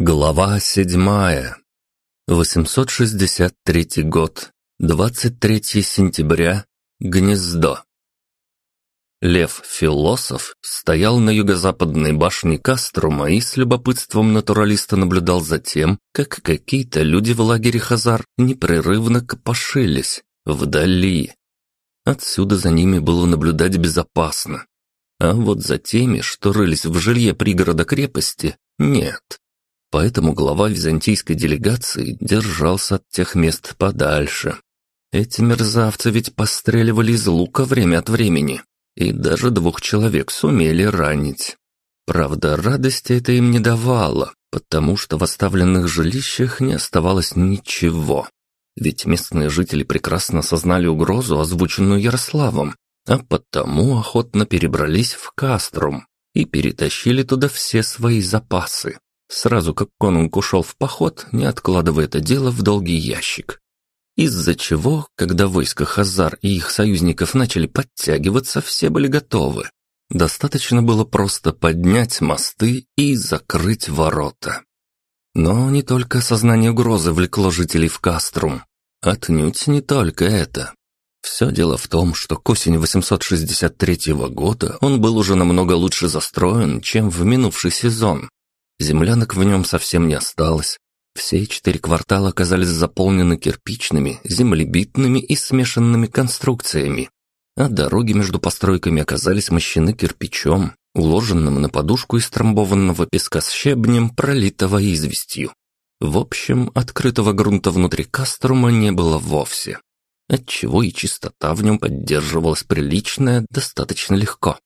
Глава седьмая. 863 год. 23 сентября. Гнездо. Лев-философ стоял на юго-западной башне Каструма и с любопытством натуралиста наблюдал за тем, как какие-то люди в лагере Хазар непрерывно копошились вдали. Отсюда за ними было наблюдать безопасно. А вот за теми, что рылись в жилье пригорода крепости, нет. Поэтому глава византийской делегации держался от тех мест подальше. Эти мерзавцы ведь постреливали из лука время от времени, и даже двух человек сумели ранить. Правда, радости это им не давало, потому что в оставленных жилищах не оставалось ничего. Ведь местные жители прекрасно осознали угрозу, озвученную Ярославом, а потому охотно перебрались в Каструм и перетащили туда все свои запасы. Сразу как конунг ушел в поход, не откладывая это дело в долгий ящик. Из-за чего, когда войска Хазар и их союзников начали подтягиваться, все были готовы. Достаточно было просто поднять мосты и закрыть ворота. Но не только сознание угрозы влекло жителей в Каструм. Отнюдь не только это. Все дело в том, что к осени 863 года он был уже намного лучше застроен, чем в минувший сезон. Землянок в нем совсем не осталось. Все четыре квартала оказались заполнены кирпичными, землебитными и смешанными конструкциями, а дороги между постройками оказались мощены кирпичом, уложенным на подушку из трамбованного песка с щебнем, пролитого известью. В общем, открытого грунта внутри Каструма не было вовсе, отчего и чистота в нем поддерживалась приличная достаточно легко.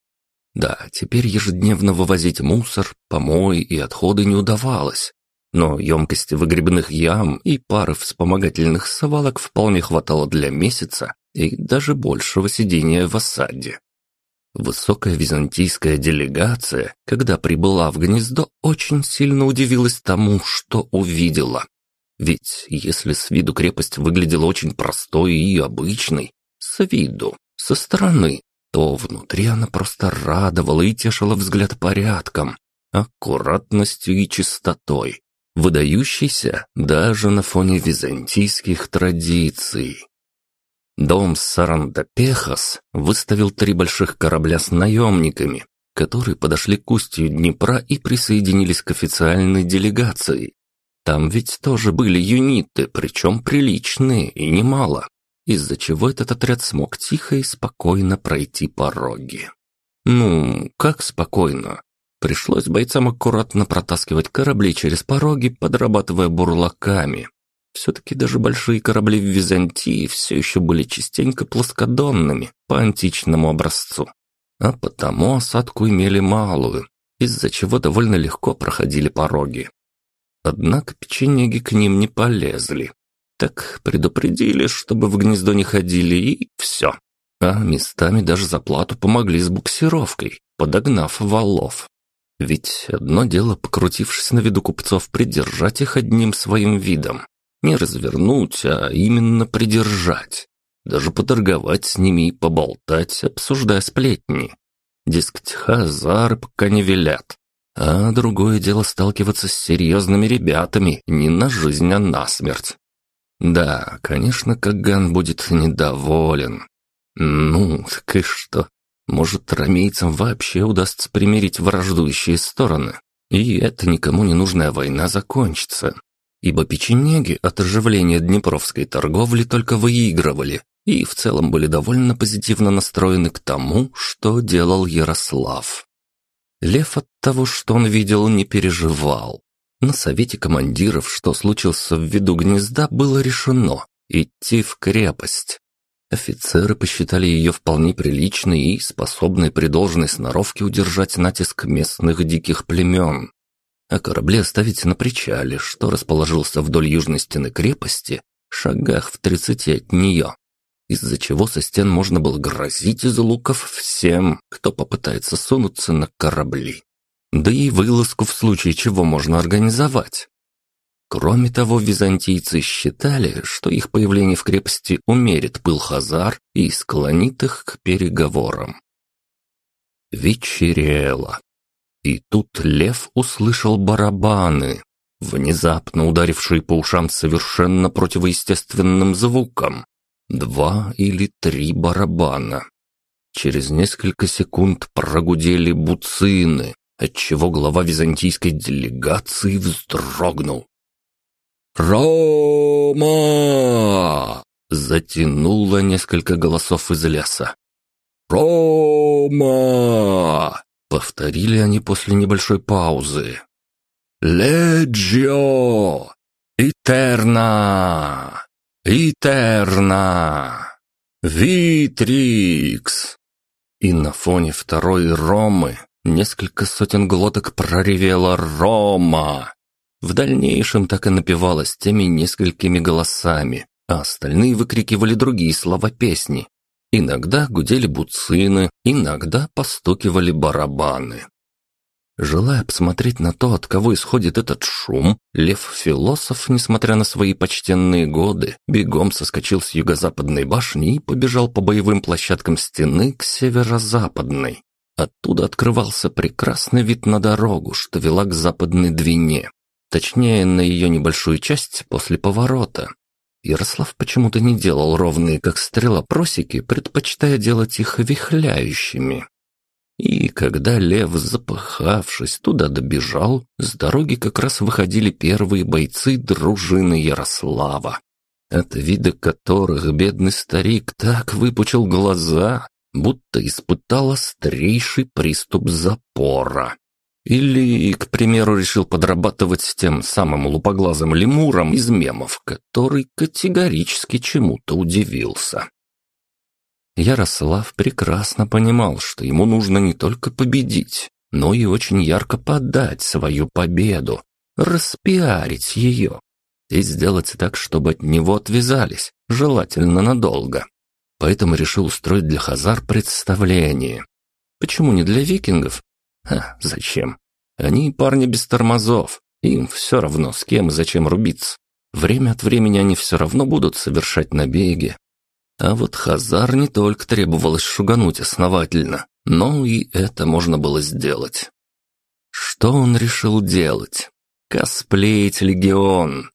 Да, теперь ежедневно вывозить мусор, помои и отходы не удавалось. Но емкости выгребных ям и пары вспомогательных свалок вполне хватало для месяца и даже большего сидения в осаде. Высокая византийская делегация, когда прибыла в гнездо, очень сильно удивилась тому, что увидела. Ведь если с виду крепость выглядела очень простой и обычной, с виду, со стороны, то внутри она просто радовала и тешила взгляд порядком, аккуратностью и чистотой, выдающейся даже на фоне византийских традиций. Дом Сарандапехас выставил три больших корабля с наемниками, которые подошли к устью Днепра и присоединились к официальной делегации. Там ведь тоже были юниты, причем приличные и немало из-за чего этот отряд смог тихо и спокойно пройти пороги. Ну, как спокойно? Пришлось бойцам аккуратно протаскивать корабли через пороги, подрабатывая бурлаками. Все-таки даже большие корабли в Византии все еще были частенько плоскодонными по античному образцу, а потому осадку имели малую, из-за чего довольно легко проходили пороги. Однако печенеги к ним не полезли, так предупредили, чтобы в гнездо не ходили, и все. А местами даже за плату помогли с буксировкой, подогнав валов. Ведь одно дело, покрутившись на виду купцов, придержать их одним своим видом. Не развернуть, а именно придержать. Даже поторговать с ними и поболтать, обсуждая сплетни. Дескать, хазары пока не велят. А другое дело сталкиваться с серьезными ребятами, не на жизнь, а на смерть. Да, конечно, Каган будет недоволен. Ну, так и что? Может, рамейцам вообще удастся примирить враждующие стороны, и эта никому не нужная война закончится. Ибо печенеги от оживления днепровской торговли только выигрывали и в целом были довольно позитивно настроены к тому, что делал Ярослав. Лев от того, что он видел, не переживал. На совете командиров, что случился в виду гнезда, было решено идти в крепость. Офицеры посчитали ее вполне приличной и способной при должной сноровке удержать натиск местных диких племен. А корабли оставить на причале, что расположился вдоль южной стены крепости, шагах в тридцати от нее, из-за чего со стен можно было грозить из луков всем, кто попытается сунуться на корабли да и вылазку в случае чего можно организовать. Кроме того, византийцы считали, что их появление в крепости умерит пыл хазар и склонит их к переговорам. Вечерело. И тут лев услышал барабаны. внезапно ударивший по ушам совершенно противоестественным звуком. Два или три барабана. Через несколько секунд прогудели буцины, отчего глава византийской делегации вздрогнул. «Рома!» — затянуло несколько голосов из леса. «Рома!» — повторили они после небольшой паузы. «Леджио! Итерна! Итерна! Витрикс!» И на фоне второй Ромы несколько сотен глоток проревела «Рома!». В дальнейшем так и напевалось теми несколькими голосами, а остальные выкрикивали другие слова песни. Иногда гудели буцины, иногда постукивали барабаны. Желая посмотреть на то, от кого исходит этот шум, лев-философ, несмотря на свои почтенные годы, бегом соскочил с юго-западной башни и побежал по боевым площадкам стены к северо-западной. Оттуда открывался прекрасный вид на дорогу, что вела к западной Двине. Точнее, на ее небольшую часть после поворота. Ярослав почему-то не делал ровные, как стрела, просеки, предпочитая делать их вихляющими. И когда лев, запыхавшись, туда добежал, с дороги как раз выходили первые бойцы дружины Ярослава, от вида которых бедный старик так выпучил глаза, будто испытал острейший приступ запора. Или, к примеру, решил подрабатывать с тем самым лупоглазым лемуром из мемов, который категорически чему-то удивился. Ярослав прекрасно понимал, что ему нужно не только победить, но и очень ярко подать свою победу, распиарить ее и сделать так, чтобы от него отвязались, желательно надолго. Поэтому решил устроить для Хазар представление. Почему не для викингов? А, зачем? Они парни без тормозов, им все равно с кем и зачем рубиться. Время от времени они все равно будут совершать набеги, а вот Хазар не только требовалось шугануть основательно, но и это можно было сделать. Что он решил делать? Косплеить легион.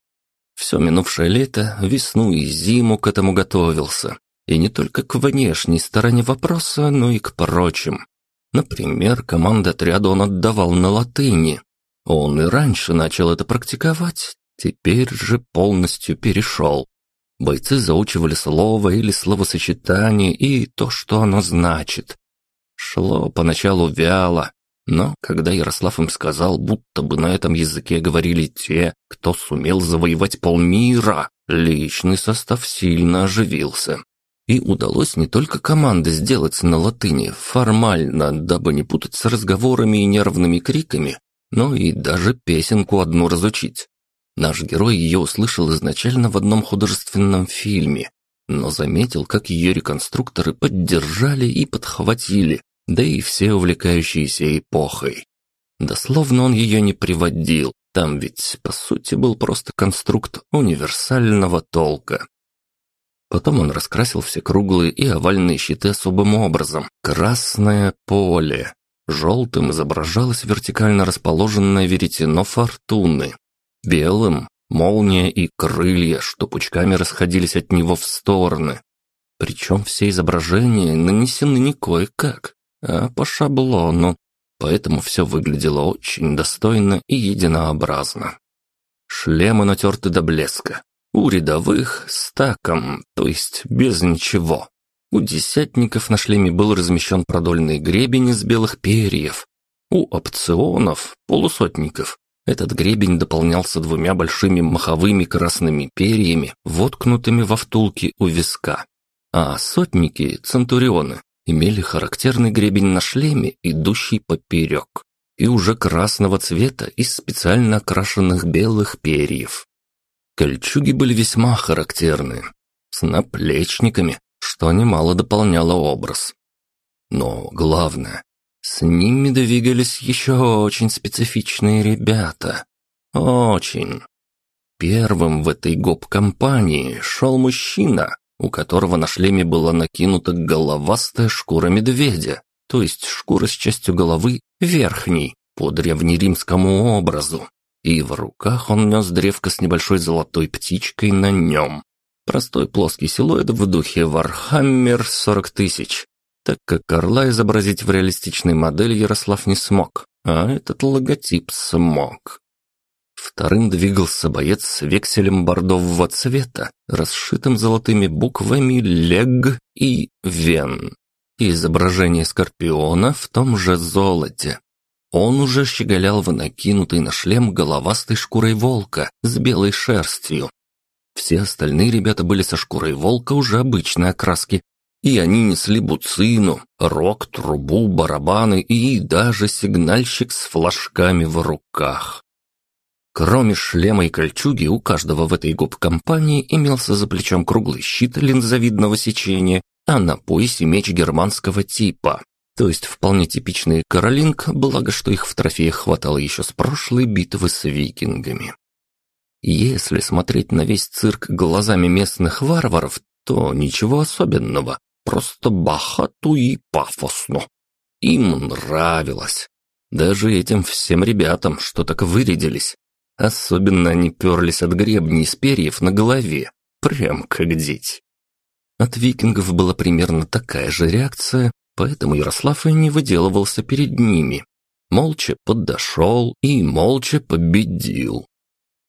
Все минувшее лето, весну и зиму к этому готовился. И не только к внешней стороне вопроса, но и к прочим. Например, команды отряда он отдавал на латыни. Он и раньше начал это практиковать, теперь же полностью перешел. Бойцы заучивали слово или словосочетание и то, что оно значит. Шло поначалу вяло, но когда Ярослав им сказал, будто бы на этом языке говорили те, кто сумел завоевать полмира, личный состав сильно оживился. И удалось не только команды сделать на латыни формально, дабы не путать с разговорами и нервными криками, но и даже песенку одну разучить. Наш герой ее услышал изначально в одном художественном фильме, но заметил, как ее реконструкторы поддержали и подхватили, да и все увлекающиеся эпохой. Дословно он ее не приводил, там ведь, по сути, был просто конструкт универсального толка. Потом он раскрасил все круглые и овальные щиты особым образом. Красное поле. Желтым изображалось вертикально расположенное веретено фортуны, Белым — молния и крылья, что пучками расходились от него в стороны. Причем все изображения нанесены не кое-как, а по шаблону, поэтому все выглядело очень достойно и единообразно. Шлемы натерты до блеска. У рядовых — стаком, то есть без ничего. У десятников на шлеме был размещен продольный гребень из белых перьев. У опционов, полусотников, этот гребень дополнялся двумя большими маховыми красными перьями, воткнутыми во втулки у виска. А сотники, центурионы, имели характерный гребень на шлеме, идущий поперек, и уже красного цвета из специально окрашенных белых перьев. Кольчуги были весьма характерны, с наплечниками, что немало дополняло образ. Но главное, с ними двигались еще очень специфичные ребята. Очень. Первым в этой гоп-компании шел мужчина, у которого на шлеме была накинута головастая шкура медведя, то есть шкура с частью головы верхней, по древнеримскому образу. И в руках он нес древко с небольшой золотой птичкой на нем. Простой плоский силуэт в духе Warhammer 40 тысяч, так как орла изобразить в реалистичной модели Ярослав не смог, а этот логотип смог. Вторым двигался боец с вексиллумом бордового цвета, расшитым золотыми буквами «Лег» и «Вен». изображение скорпиона в том же золоте. Он уже щеголял в накинутой на шлем головастой шкурой волка с белой шерстью. Все остальные ребята были со шкурой волка уже обычной окраски, и они несли буцину, рог, трубу, барабаны и даже сигнальщик с флажками в руках. Кроме шлема и кольчуги, у каждого в этой гоп-компании имелся за плечом круглый щит линзовидного сечения, а на поясе меч германского типа. То есть вполне типичные Каролинг, благо что их в трофеях хватало еще с прошлой битвы с викингами. Если смотреть на весь цирк глазами местных варваров, то ничего особенного, просто бахату и пафосно. Им нравилось. Даже этим всем ребятам, что так вырядились. Особенно они перлись от гребней из перьев на голове, прям как дети. От викингов была примерно такая же реакция, поэтому Ярослав и не выделывался перед ними. Молча подошел и молча победил.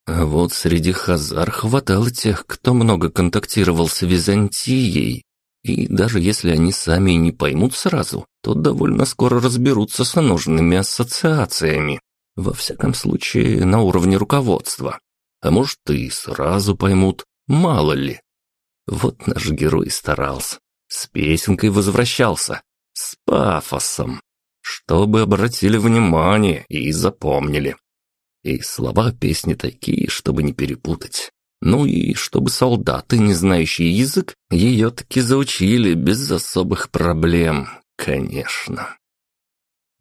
А вот среди хазар хватало тех, кто много контактировал с Византией, и даже если они сами не поймут сразу, то довольно скоро разберутся с нужными ассоциациями. Во всяком случае, на уровне руководства. А может, и сразу поймут, мало ли. Вот наш герой старался. С песенкой возвращался, с пафосом, чтобы обратили внимание и запомнили. И слова песни такие, чтобы не перепутать. Ну и чтобы солдаты, не знающие язык, ее таки заучили без особых проблем, конечно.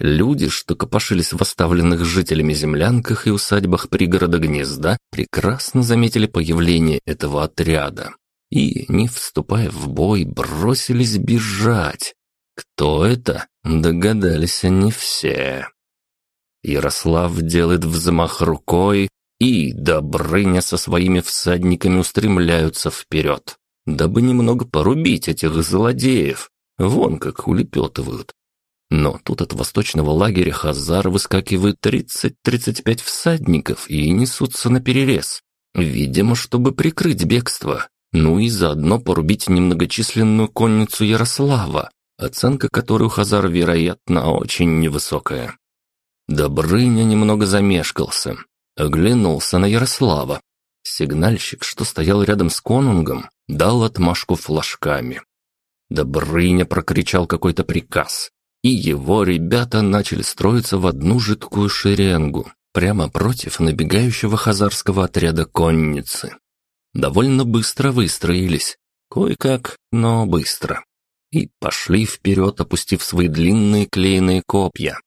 Люди, что копошились в оставленных жителями землянках и усадьбах пригорода гнезда, прекрасно заметили появление этого отряда и, не вступая в бой, бросились бежать, кто это? Догадались они все. Ярослав делает взмах рукой, и Добрыня со своими всадниками устремляются вперед, дабы немного порубить этих злодеев. Вон как улепетывают. Но тут от восточного лагеря Хазар выскакивает 30-35 всадников и несутся на перерез. Видимо, чтобы прикрыть бегство. Ну и заодно порубить немногочисленную конницу Ярослава, оценка которой у Хазар, вероятно, очень невысокая. Добрыня немного замешкался, оглянулся на Ярослава. Сигнальщик, что стоял рядом с конунгом, дал отмашку флажками. Добрыня прокричал какой-то приказ, и его ребята начали строиться в одну жидкую шеренгу, прямо против набегающего хазарского отряда конницы. Довольно быстро выстроились, кое-как, но быстро и пошли вперед, опустив свои длинные клееные копья.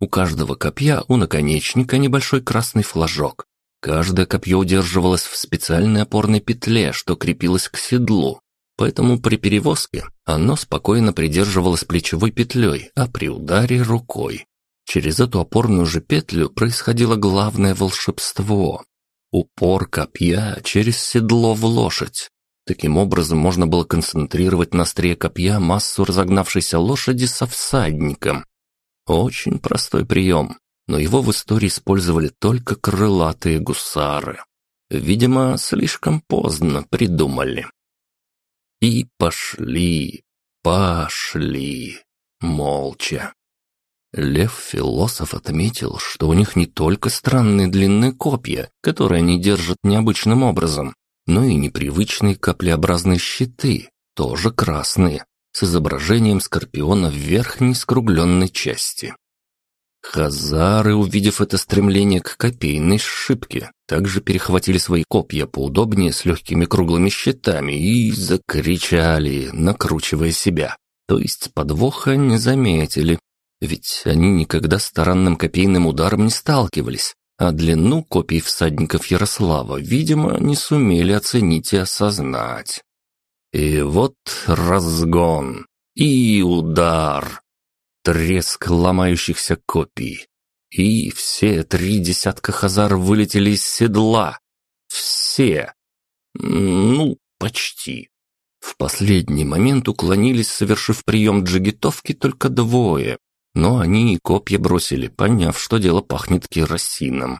У каждого копья у наконечника небольшой красный флажок. Каждое копье удерживалось в специальной опорной петле, что крепилось к седлу. Поэтому при перевозке оно спокойно придерживалось плечевой петлей, а при ударе – рукой. Через эту опорную же петлю происходило главное волшебство. Упор копья через седло в лошадь. Таким образом можно было концентрировать на острие копья массу разогнавшейся лошади со всадником. Очень простой прием, но его в истории использовали только крылатые гусары. Видимо, слишком поздно придумали. И пошли, пошли, молча. Лев-философ отметил, что у них не только странные длинные копья, которые они держат необычным образом, но и непривычные каплеобразные щиты, тоже красные, с изображением скорпиона в верхней скругленной части. Хазары, увидев это стремление к копейной шибке, также перехватили свои копья поудобнее с легкими круглыми щитами и закричали, накручивая себя. То есть подвоха не заметили, ведь они никогда с таранным копейным ударом не сталкивались, а длину копий всадников Ярослава, видимо, не сумели оценить и осознать. И вот разгон и удар, треск ломающихся копий, и все три десятка хазар вылетели из седла. Все. Ну, почти. В последний момент уклонились, совершив прием джигитовки, только двое. Но они и копья бросили, поняв, что дело пахнет керосином.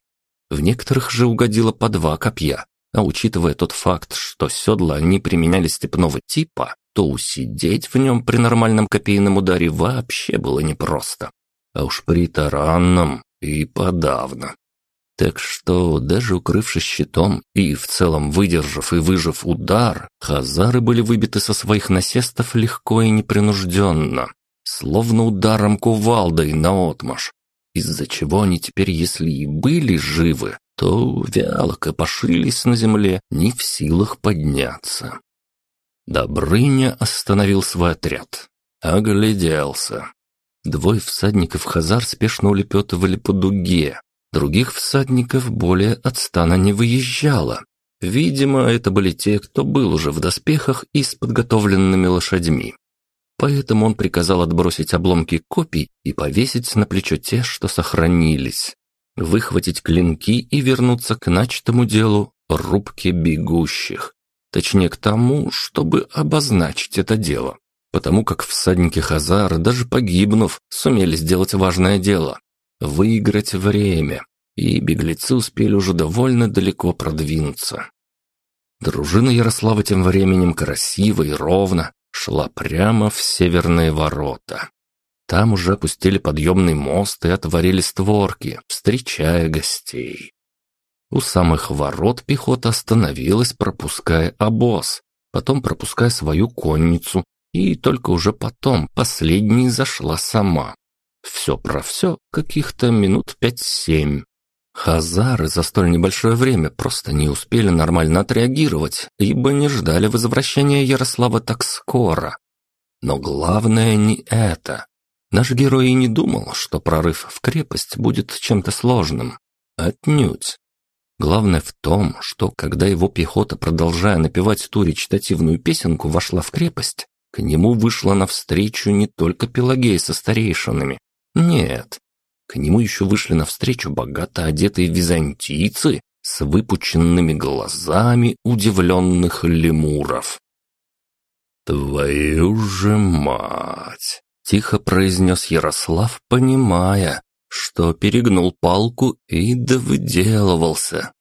В некоторых же угодило по два копья, а учитывая тот факт, что седла они применяли степного типа, то усидеть в нем при нормальном копейном ударе вообще было непросто. А уж при таранном и подавно. Так что, даже укрывшись щитом и в целом выдержав и выжив удар, хазары были выбиты со своих насестов легко и непринужденно, словно ударом кувалдой наотмашь, из-за чего они теперь, если и были живы, то вяло копошились на земле, не в силах подняться. Добрыня остановил свой отряд, огляделся. Двое всадников Хазар спешно улепетывали по дуге, Других всадников более от стана не выезжало. Видимо, это были те, кто был уже в доспехах и с подготовленными лошадьми. Поэтому он приказал отбросить обломки копий и повесить на плечо те, что сохранились. Выхватить клинки и вернуться к начатому делу рубки бегущих. Точнее, к тому, чтобы обозначить это дело. Потому как всадники Хазара, даже погибнув, сумели сделать важное дело выиграть время, и беглецы успели уже довольно далеко продвинуться. Дружина Ярослава тем временем красиво и ровно шла прямо в северные ворота. Там уже опустили подъемный мост и отворили створки, встречая гостей. У самых ворот пехота остановилась, пропуская обоз, потом пропуская свою конницу, и только уже потом последней зашла сама. Все про все каких-то минут пять-семь. Хазары за столь небольшое время просто не успели нормально отреагировать, ибо не ждали возвращения Ярослава так скоро. Но главное не это. Наш герой и не думал, что прорыв в крепость будет чем-то сложным. Отнюдь. Главное в том, что когда его пехота, продолжая напевать ту речитативную песенку, вошла в крепость, к нему вышла навстречу не только Пелагея со старейшинами, нет, к нему еще вышли навстречу богато одетые византийцы с выпученными глазами удивленных лемуров. «Твою же мать!» — тихо произнес Ярослав, понимая, что перегнул палку и довыделывался.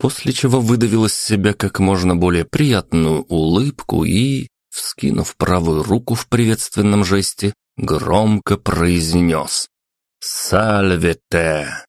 После чего выдавил из себя как можно более приятную улыбку и, вскинув правую руку в приветственном жесте, громко произнес «Сальвете!».